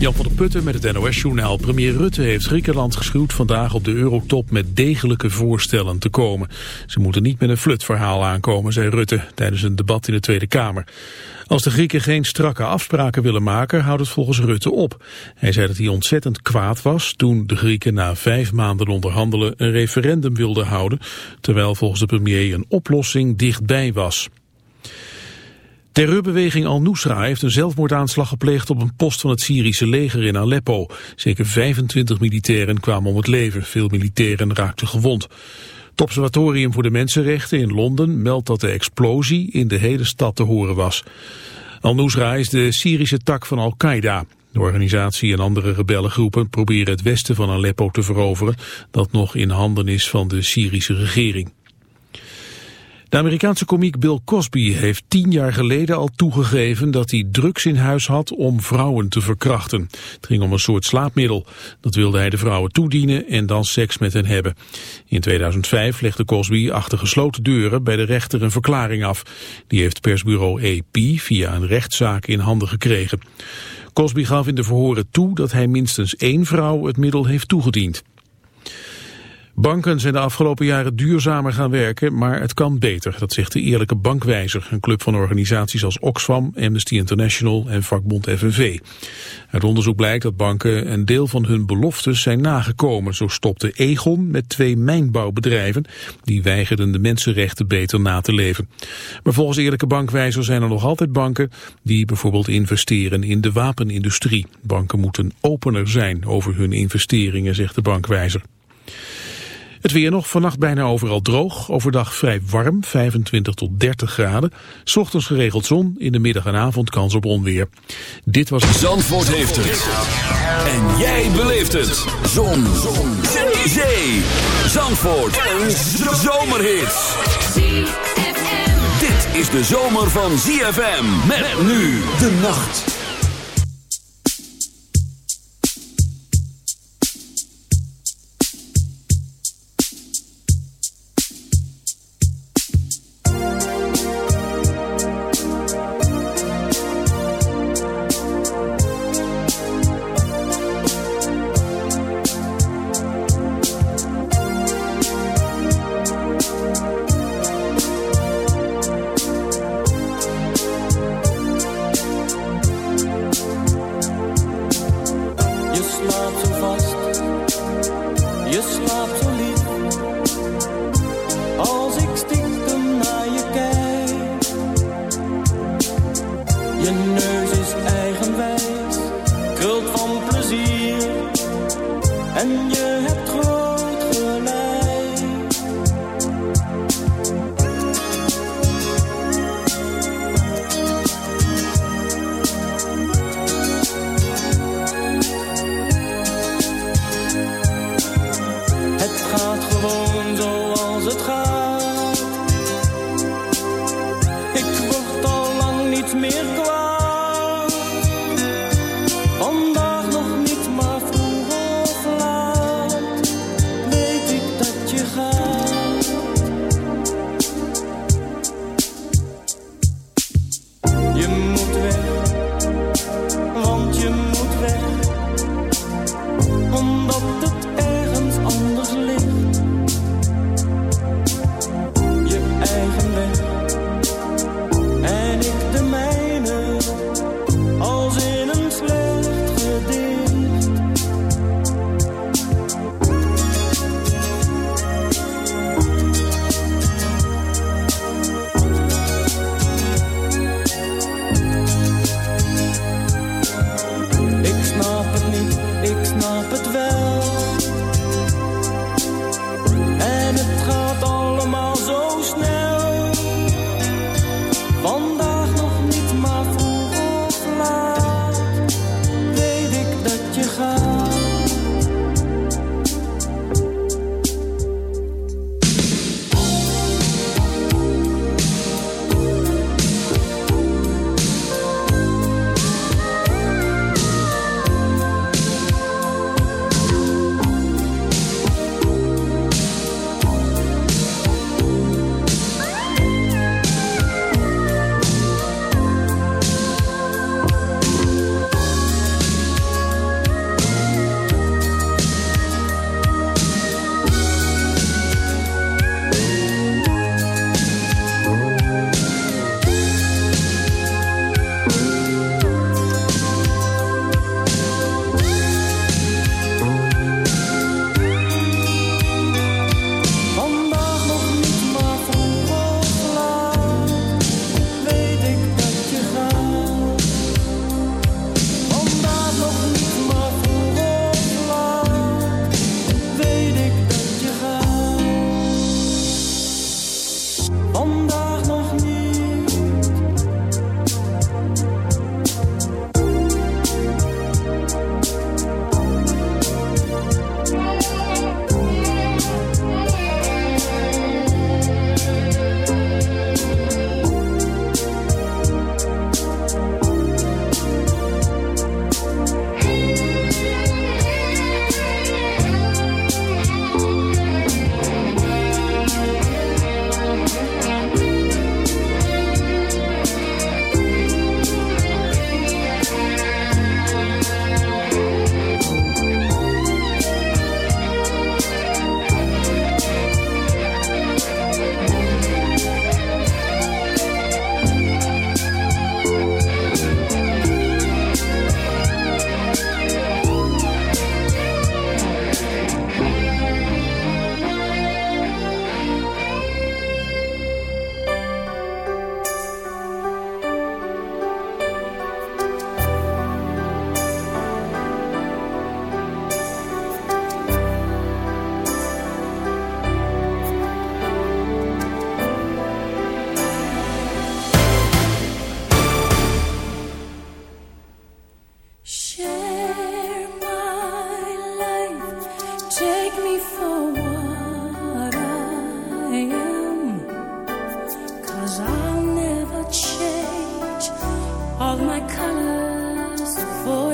Jan van der Putten met het NOS-journaal. Premier Rutte heeft Griekenland geschuwd vandaag op de eurotop met degelijke voorstellen te komen. Ze moeten niet met een flutverhaal aankomen, zei Rutte tijdens een debat in de Tweede Kamer. Als de Grieken geen strakke afspraken willen maken, houdt het volgens Rutte op. Hij zei dat hij ontzettend kwaad was toen de Grieken na vijf maanden onderhandelen een referendum wilden houden, terwijl volgens de premier een oplossing dichtbij was. Terreurbeweging Al-Nusra heeft een zelfmoordaanslag gepleegd op een post van het Syrische leger in Aleppo. Zeker 25 militairen kwamen om het leven. Veel militairen raakten gewond. Het Observatorium voor de Mensenrechten in Londen meldt dat de explosie in de hele stad te horen was. Al-Nusra is de Syrische tak van Al-Qaeda. De organisatie en andere rebellengroepen proberen het westen van Aleppo te veroveren, dat nog in handen is van de Syrische regering. De Amerikaanse komiek Bill Cosby heeft tien jaar geleden al toegegeven dat hij drugs in huis had om vrouwen te verkrachten. Het ging om een soort slaapmiddel. Dat wilde hij de vrouwen toedienen en dan seks met hen hebben. In 2005 legde Cosby achter gesloten deuren bij de rechter een verklaring af. Die heeft persbureau AP via een rechtszaak in handen gekregen. Cosby gaf in de verhoren toe dat hij minstens één vrouw het middel heeft toegediend. Banken zijn de afgelopen jaren duurzamer gaan werken, maar het kan beter. Dat zegt de Eerlijke Bankwijzer, een club van organisaties als Oxfam, Amnesty International en vakbond FNV. Uit onderzoek blijkt dat banken een deel van hun beloftes zijn nagekomen. Zo stopte Egon met twee mijnbouwbedrijven. Die weigerden de mensenrechten beter na te leven. Maar volgens Eerlijke Bankwijzer zijn er nog altijd banken die bijvoorbeeld investeren in de wapenindustrie. Banken moeten opener zijn over hun investeringen, zegt de bankwijzer. Het weer nog, vannacht bijna overal droog. Overdag vrij warm, 25 tot 30 graden. S ochtends geregeld zon, in de middag en avond kans op onweer. Dit was... Zandvoort heeft het. En jij beleeft het. Zon. zon. Zee. Zandvoort. Een zomerhit. Dit is de zomer van ZFM. Met nu de nacht.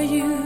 you.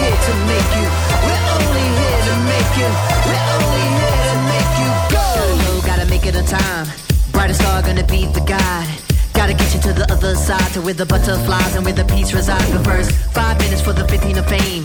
here to make you. We're only here to make you. We're only here to make you go. Gotta make it time. Brightest star gonna be the guide. Gotta get you to the other side, to where the butterflies and where the peace resides. But first, five minutes for the 15 of fame.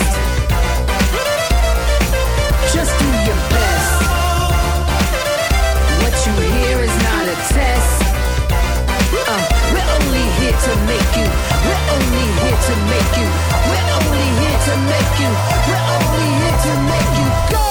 Here to make you. We're only here to make you. We're only here to make you. We're only here to make you go.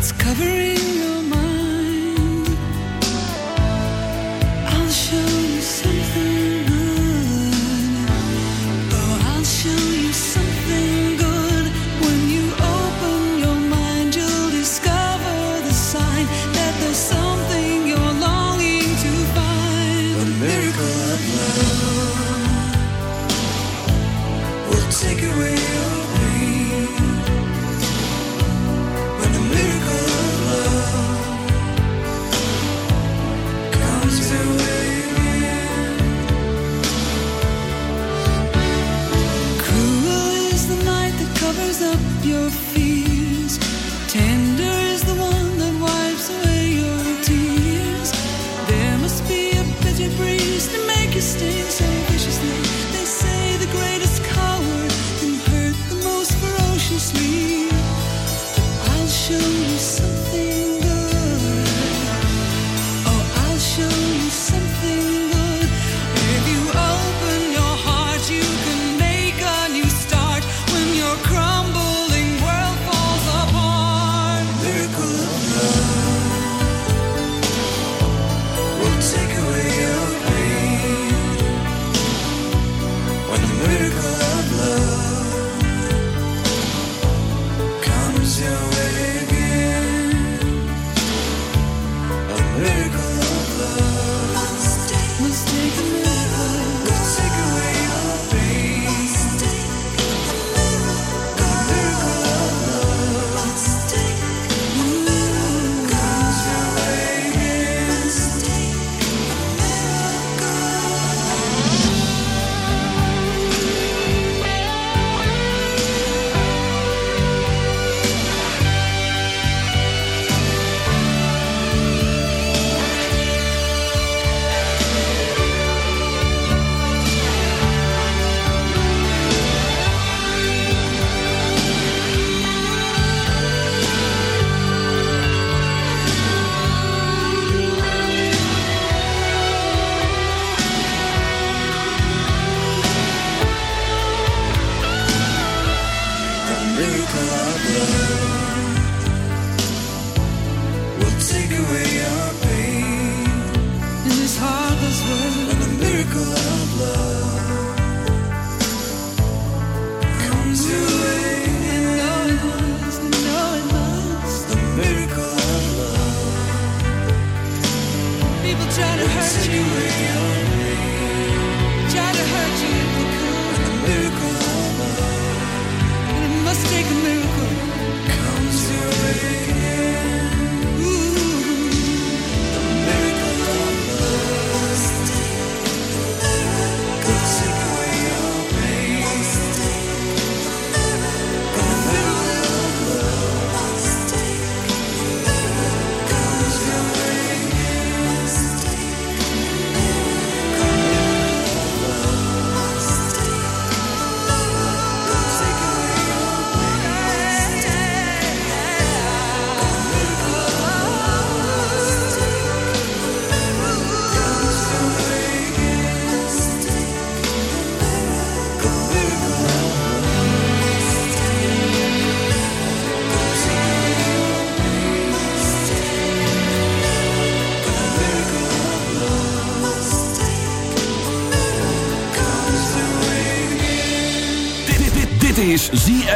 It's covering.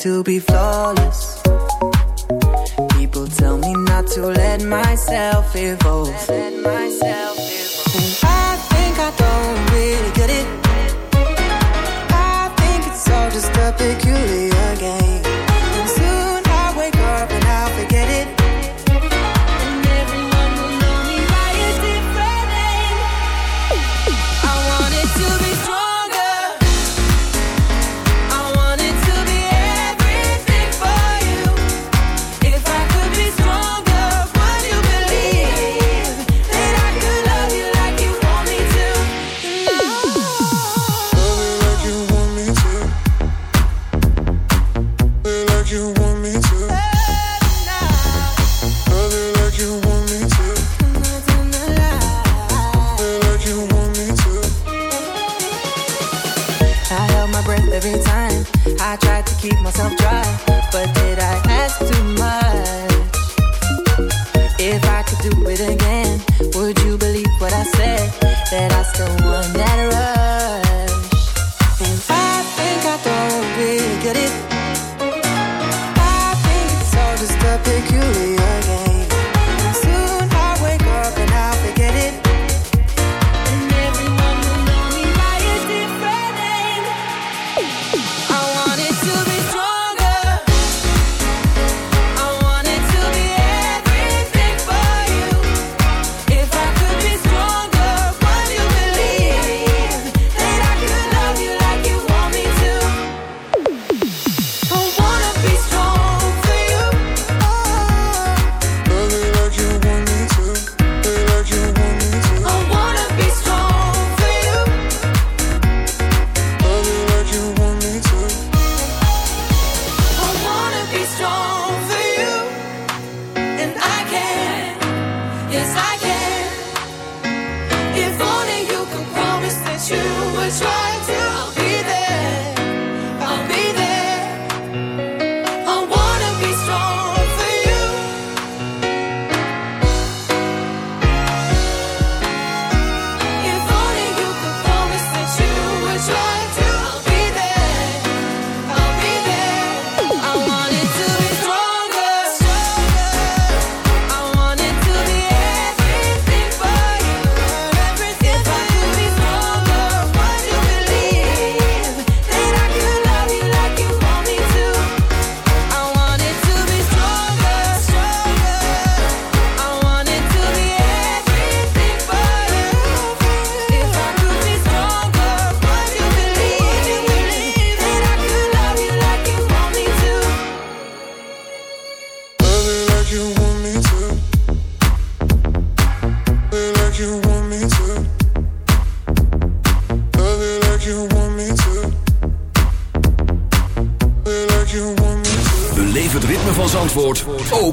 to be flawless. People tell me not to let myself evolve. Let myself evolve. I think I don't really get it. I think it's all just a picture.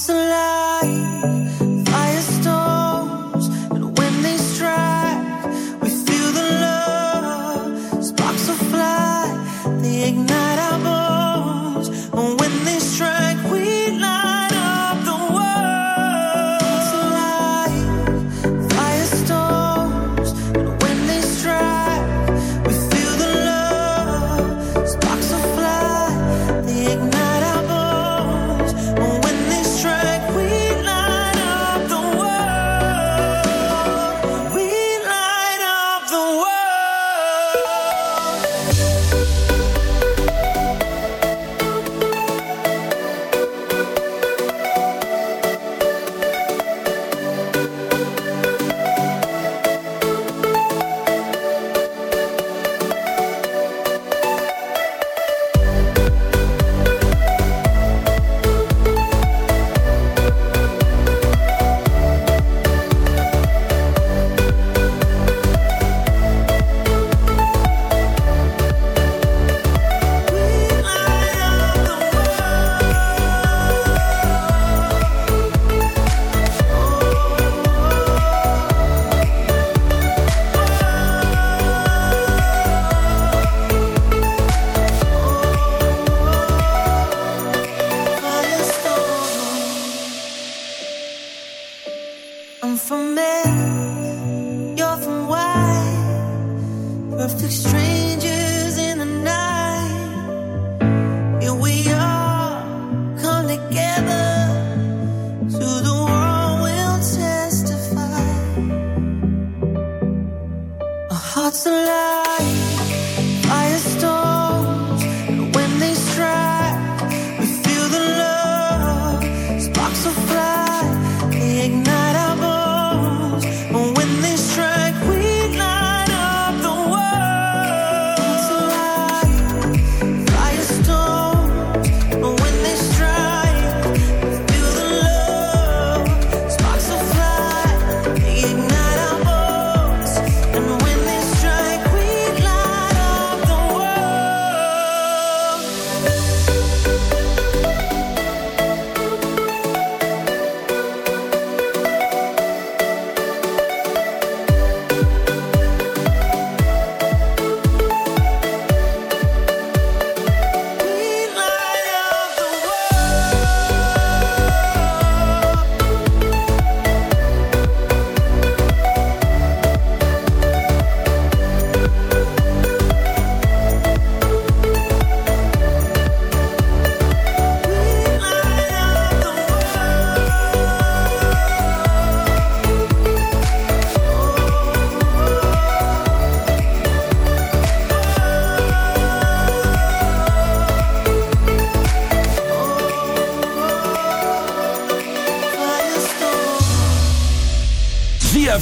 so loud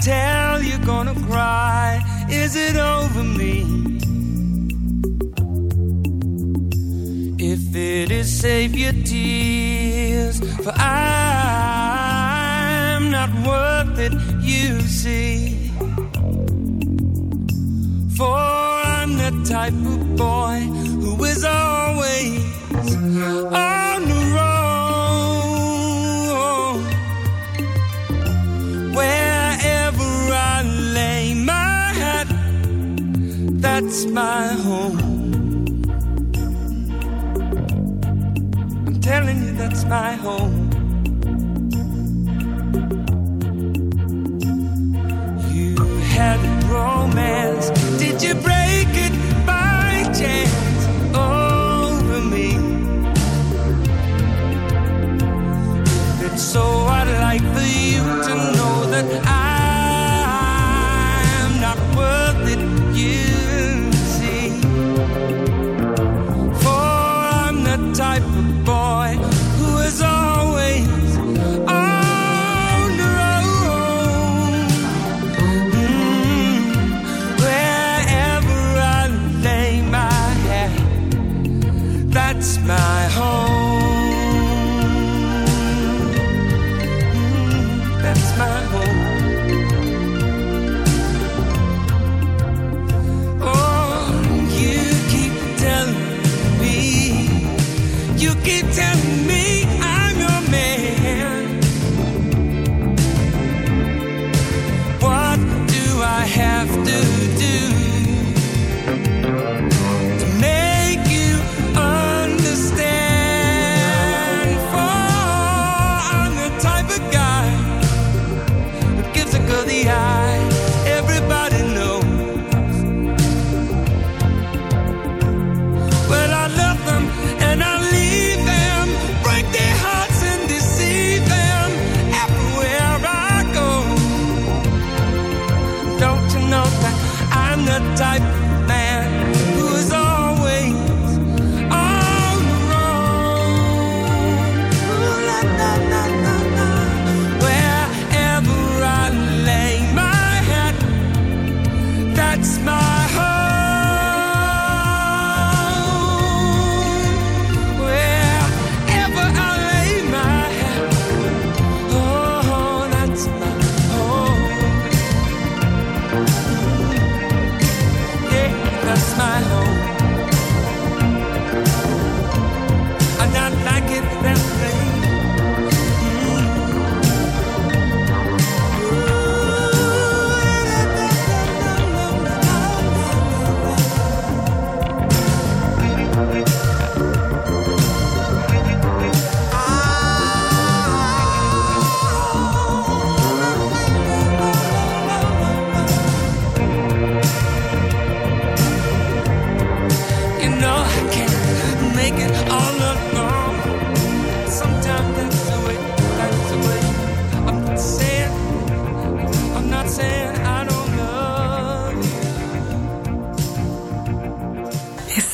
tell you're gonna cry. Is it over me? If it is, save your tears, for I.